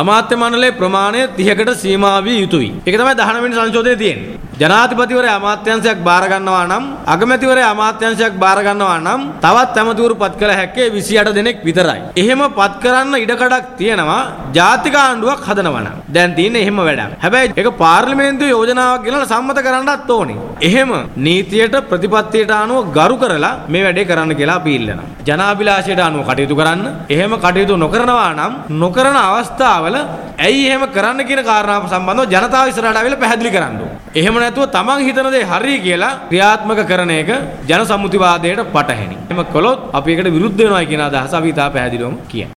අමාත්‍ය මණ්ඩලයේ ප්‍රමාණය 30කට සීමා විය යුතුයි. ඒක තමයි 19 වෙනි සංශෝධනයේ තියෙන්නේ. ජනාධිපතිවරයා අමාත්‍යංශයක් බාර ගන්නවා නම් අගමැතිවරයා අමාත්‍යංශයක් බාර ගන්නවා නම් තවත් ඇමතිවරු පත් කළ හැක්කේ 28 දෙනෙක් විතරයි. එහෙම පත් කරන්න ඉඩකඩක් තියෙනවා ජාතික ආණ්ඩුවක් හදනවා නම්. දැන් තියෙන්නේ එහෙම වැඩක්. හැබැයි ඒක පාර්ලිමේන්තුවේ යෝජනාවක් ගෙනලා සම්මත කරන්නත් ඕනේ. එහෙම නීතියට ප්‍රතිපත්තියට අනුව ගරු කරලා මේ වැඩේ කරන්න කියලා අපි ඉල්ලනවා. ජනාභිලාෂයට අනුව කටයුතු කරන්න. එහෙම කටයුතු නොකරනවා නම් නොකරන අවස්ථාවල ඇයි එහෙම කරන්න කියන කාරණාව සම්බන්ධව ජනතාව ඉස්සරහට ආවිල්ලා පැහැදිලි කරන්න ඕනේ. එහෙම නැතුව තමන් හිතන දේ හරි කියලා ක්‍රියාත්මක කරන එක ජන සම්මුතිවාදයට පටහැනි. එහෙම කළොත් අපි ඒකට විරුද්ධ වෙනවා කියන අදහස අපි තා පැහැදිලිවම කියනවා.